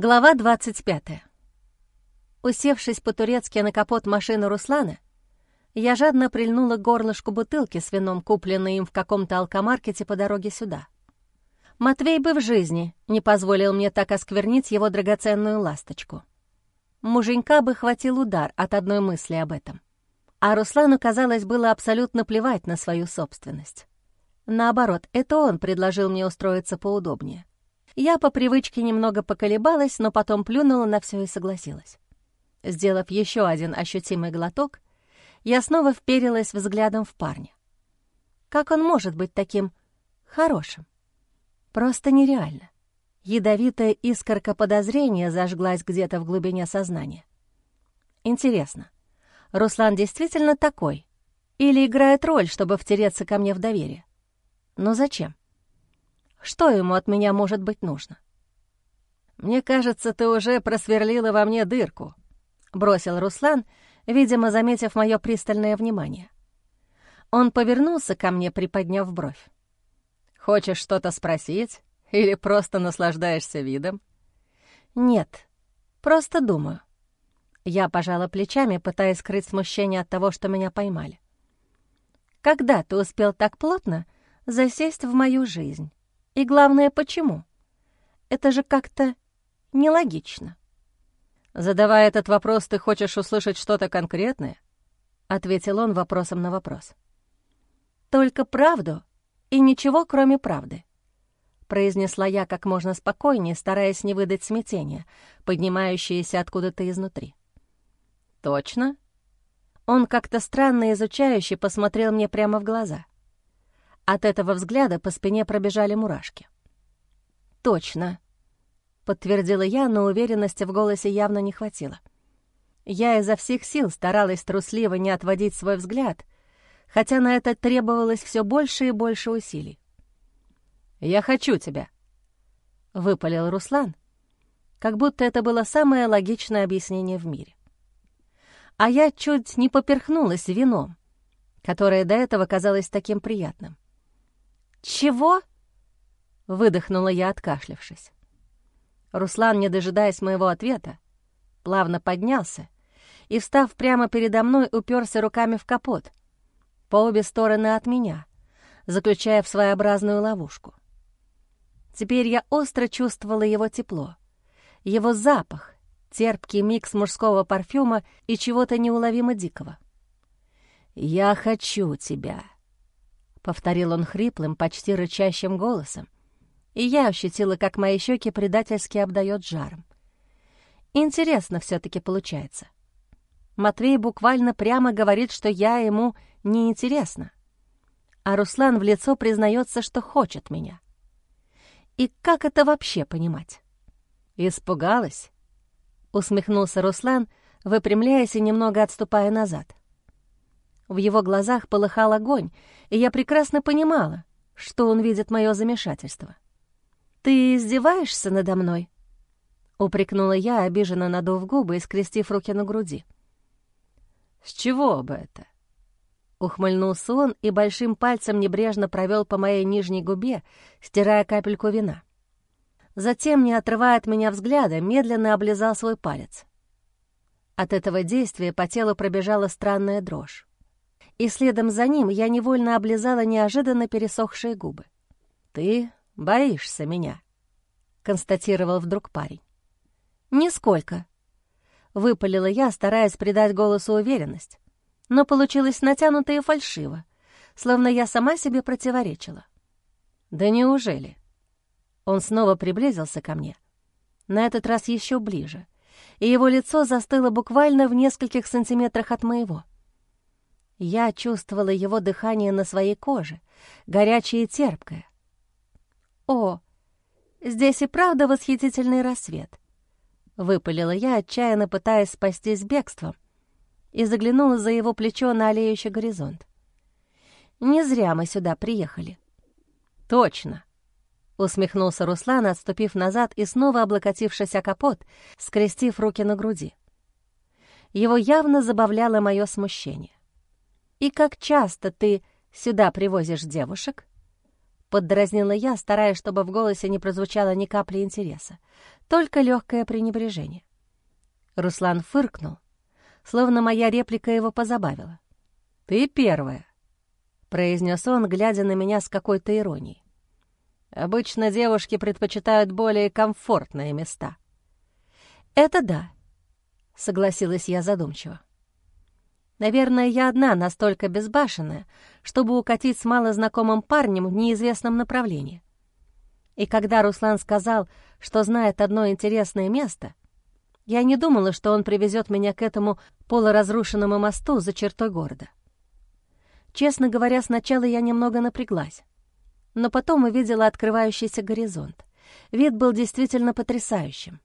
Глава 25. Усевшись по-турецки на капот машины Руслана, я жадно прильнула горлышку бутылки с вином, купленной им в каком-то алкомаркете по дороге сюда. Матвей бы в жизни не позволил мне так осквернить его драгоценную ласточку. Муженька бы хватил удар от одной мысли об этом. А Руслану, казалось, было абсолютно плевать на свою собственность. Наоборот, это он предложил мне устроиться поудобнее. Я по привычке немного поколебалась, но потом плюнула на все и согласилась. Сделав еще один ощутимый глоток, я снова вперилась взглядом в парня. Как он может быть таким хорошим? Просто нереально. Ядовитая искорка подозрения зажглась где-то в глубине сознания. Интересно, Руслан действительно такой? Или играет роль, чтобы втереться ко мне в доверие? Но зачем? Что ему от меня может быть нужно? «Мне кажется, ты уже просверлила во мне дырку», — бросил Руслан, видимо, заметив мое пристальное внимание. Он повернулся ко мне, приподняв бровь. «Хочешь что-то спросить или просто наслаждаешься видом?» «Нет, просто думаю». Я пожала плечами, пытаясь скрыть смущение от того, что меня поймали. «Когда ты успел так плотно засесть в мою жизнь?» И главное, почему? Это же как-то нелогично. «Задавая этот вопрос, ты хочешь услышать что-то конкретное?» — ответил он вопросом на вопрос. «Только правду и ничего, кроме правды», — произнесла я как можно спокойнее, стараясь не выдать смятения, поднимающееся откуда-то изнутри. «Точно?» Он как-то странно изучающе посмотрел мне прямо в глаза. От этого взгляда по спине пробежали мурашки. «Точно», — подтвердила я, но уверенности в голосе явно не хватило. Я изо всех сил старалась трусливо не отводить свой взгляд, хотя на это требовалось все больше и больше усилий. «Я хочу тебя», — выпалил Руслан, как будто это было самое логичное объяснение в мире. А я чуть не поперхнулась вином, которое до этого казалось таким приятным. «Чего?» — выдохнула я, откашлявшись. Руслан, не дожидаясь моего ответа, плавно поднялся и, встав прямо передо мной, уперся руками в капот, по обе стороны от меня, заключая в своеобразную ловушку. Теперь я остро чувствовала его тепло, его запах, терпкий микс мужского парфюма и чего-то неуловимо дикого. «Я хочу тебя», — повторил он хриплым, почти рычащим голосом, и я ощутила, как мои щеки предательски обдает жаром. Интересно все таки получается. Матвей буквально прямо говорит, что я ему неинтересна, а Руслан в лицо признается, что хочет меня. И как это вообще понимать? «Испугалась?» — усмехнулся Руслан, выпрямляясь и немного отступая назад. В его глазах полыхал огонь, и я прекрасно понимала, что он видит мое замешательство. «Ты издеваешься надо мной?» — упрекнула я, обиженно надув губы и скрестив руки на груди. «С чего бы это?» Ухмыльнулся он и большим пальцем небрежно провел по моей нижней губе, стирая капельку вина. Затем, не отрывая от меня взгляда, медленно облизал свой палец. От этого действия по телу пробежала странная дрожь и следом за ним я невольно облизала неожиданно пересохшие губы. «Ты боишься меня», — констатировал вдруг парень. «Нисколько», — выпалила я, стараясь придать голосу уверенность, но получилось натянуто и фальшиво, словно я сама себе противоречила. «Да неужели?» Он снова приблизился ко мне, на этот раз еще ближе, и его лицо застыло буквально в нескольких сантиметрах от моего — я чувствовала его дыхание на своей коже, горячее и терпкое. «О, здесь и правда восхитительный рассвет!» Выпалила я, отчаянно пытаясь спастись бегством, и заглянула за его плечо на аллеющий горизонт. «Не зря мы сюда приехали». «Точно!» — усмехнулся Руслан, отступив назад и снова облокотившись о капот, скрестив руки на груди. Его явно забавляло мое смущение. «И как часто ты сюда привозишь девушек?» Поддразнила я, стараясь, чтобы в голосе не прозвучало ни капли интереса, только легкое пренебрежение. Руслан фыркнул, словно моя реплика его позабавила. «Ты первая», — произнес он, глядя на меня с какой-то иронией. «Обычно девушки предпочитают более комфортные места». «Это да», — согласилась я задумчиво. Наверное, я одна настолько безбашенная, чтобы укатить с малознакомым парнем в неизвестном направлении. И когда Руслан сказал, что знает одно интересное место, я не думала, что он привезет меня к этому полуразрушенному мосту за чертой города. Честно говоря, сначала я немного напряглась, но потом увидела открывающийся горизонт. Вид был действительно потрясающим.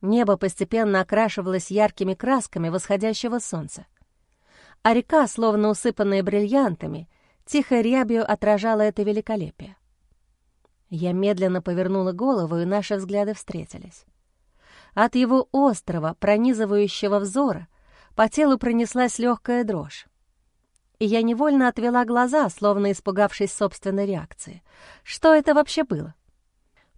Небо постепенно окрашивалось яркими красками восходящего солнца а река, словно усыпанная бриллиантами, тихой рябью отражала это великолепие. Я медленно повернула голову, и наши взгляды встретились. От его острого, пронизывающего взора по телу пронеслась легкая дрожь. И я невольно отвела глаза, словно испугавшись собственной реакции. Что это вообще было?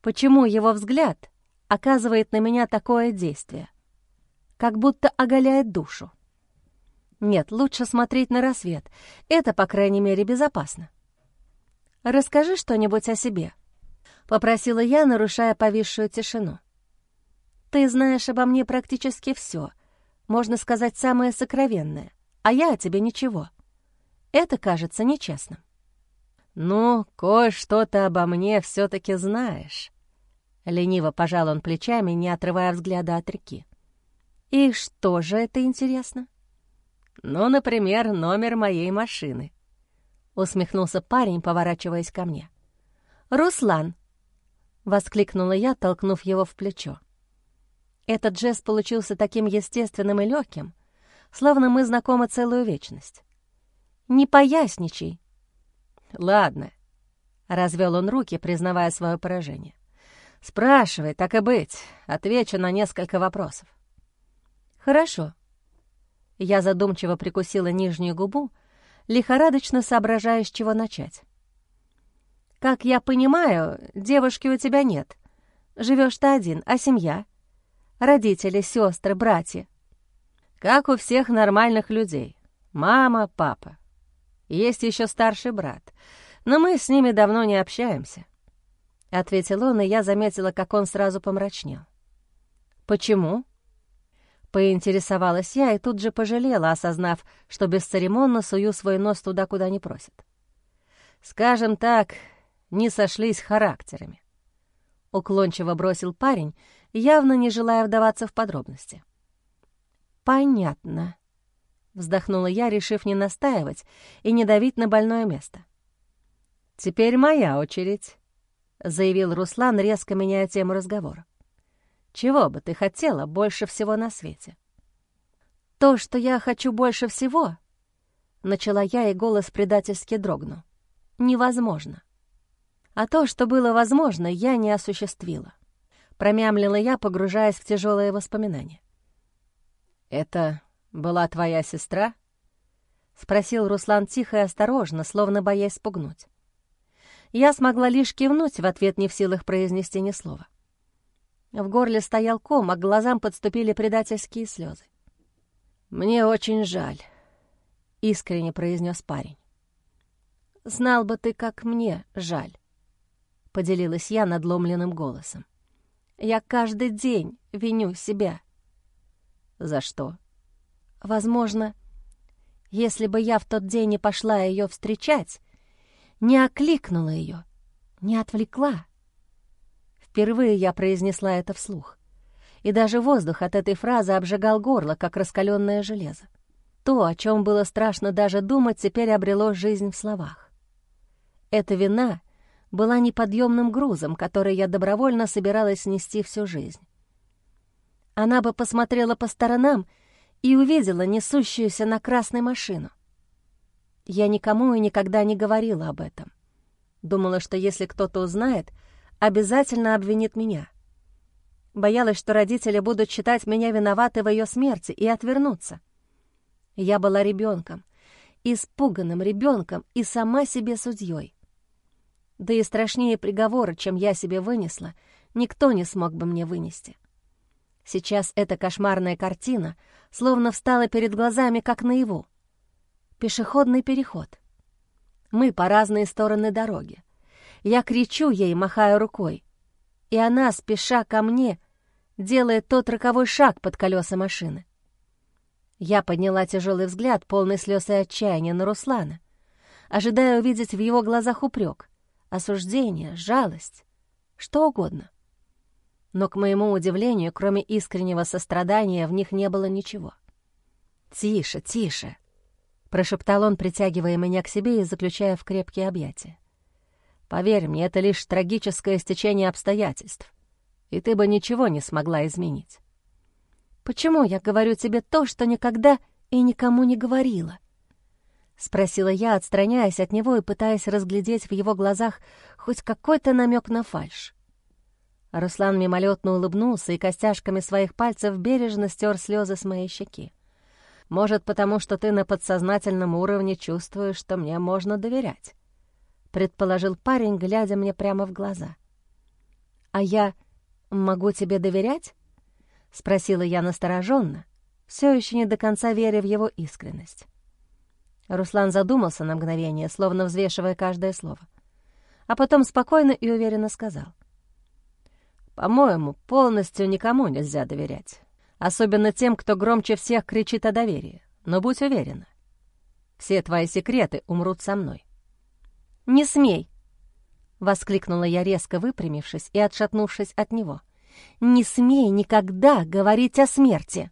Почему его взгляд оказывает на меня такое действие? Как будто оголяет душу. Нет, лучше смотреть на рассвет. Это, по крайней мере, безопасно. «Расскажи что-нибудь о себе», — попросила я, нарушая повисшую тишину. «Ты знаешь обо мне практически все, можно сказать, самое сокровенное, а я о тебе ничего. Это кажется нечестным». «Ну, кое-что ты обо мне все таки знаешь», — лениво пожал он плечами, не отрывая взгляда от реки. «И что же это интересно?» «Ну, например, номер моей машины», — усмехнулся парень, поворачиваясь ко мне. «Руслан!» — воскликнула я, толкнув его в плечо. Этот жест получился таким естественным и легким, словно мы знакомы целую вечность. «Не поясничай!» «Ладно», — развел он руки, признавая свое поражение. «Спрашивай, так и быть, отвечу на несколько вопросов». «Хорошо», я задумчиво прикусила нижнюю губу, лихорадочно соображая, с чего начать. «Как я понимаю, девушки у тебя нет. Живешь ты один, а семья? Родители, сестры, братья?» «Как у всех нормальных людей. Мама, папа. Есть еще старший брат, но мы с ними давно не общаемся», — ответил он, и я заметила, как он сразу помрачнел. «Почему?» Поинтересовалась я и тут же пожалела, осознав, что бесцеремонно сую свой нос туда, куда не просят. «Скажем так, не сошлись характерами», — уклончиво бросил парень, явно не желая вдаваться в подробности. «Понятно», — вздохнула я, решив не настаивать и не давить на больное место. «Теперь моя очередь», — заявил Руслан, резко меняя тему разговора. Чего бы ты хотела больше всего на свете? То, что я хочу больше всего, начала я, и голос предательски дрогнул. Невозможно. А то, что было возможно, я не осуществила. Промямлила я, погружаясь в тяжелые воспоминания. «Это была твоя сестра?» — спросил Руслан тихо и осторожно, словно боясь спугнуть. Я смогла лишь кивнуть в ответ, не в силах произнести ни слова. В горле стоял ком, а к глазам подступили предательские слезы. «Мне очень жаль», — искренне произнес парень. «Знал бы ты, как мне жаль», — поделилась я надломленным голосом. «Я каждый день виню себя». «За что?» «Возможно, если бы я в тот день не пошла ее встречать, не окликнула ее, не отвлекла, Впервые я произнесла это вслух. И даже воздух от этой фразы обжигал горло, как раскаленное железо. То, о чем было страшно даже думать, теперь обрело жизнь в словах. Эта вина была неподъемным грузом, который я добровольно собиралась нести всю жизнь. Она бы посмотрела по сторонам и увидела несущуюся на красной машину. Я никому и никогда не говорила об этом. Думала, что если кто-то узнает — обязательно обвинит меня. Боялась, что родители будут считать меня виноватой в ее смерти и отвернуться. Я была ребенком, испуганным ребенком и сама себе судьей. Да и страшнее приговора, чем я себе вынесла, никто не смог бы мне вынести. Сейчас эта кошмарная картина словно встала перед глазами, как наяву. Пешеходный переход. Мы по разные стороны дороги. Я кричу ей, махая рукой. И она, спеша ко мне, делает тот роковой шаг под колеса машины. Я подняла тяжелый взгляд, полный слез и отчаяния, на Руслана, ожидая увидеть в его глазах упрек, осуждение, жалость, что угодно. Но, к моему удивлению, кроме искреннего сострадания, в них не было ничего. «Тише, тише!» — прошептал он, притягивая меня к себе и заключая в крепкие объятия. «Поверь мне, это лишь трагическое стечение обстоятельств, и ты бы ничего не смогла изменить. «Почему я говорю тебе то, что никогда и никому не говорила?» — спросила я, отстраняясь от него и пытаясь разглядеть в его глазах хоть какой-то намек на фальшь. Руслан мимолетно улыбнулся и костяшками своих пальцев бережно стер слезы с моей щеки. «Может, потому что ты на подсознательном уровне чувствуешь, что мне можно доверять», — предположил парень, глядя мне прямо в глаза. «А я могу тебе доверять?» — спросила я настороженно, все еще не до конца веря в его искренность. Руслан задумался на мгновение, словно взвешивая каждое слово, а потом спокойно и уверенно сказал. «По-моему, полностью никому нельзя доверять, особенно тем, кто громче всех кричит о доверии, но будь уверена, все твои секреты умрут со мной». «Не смей!» — воскликнула я, резко выпрямившись и отшатнувшись от него — не смей никогда говорить о смерти!»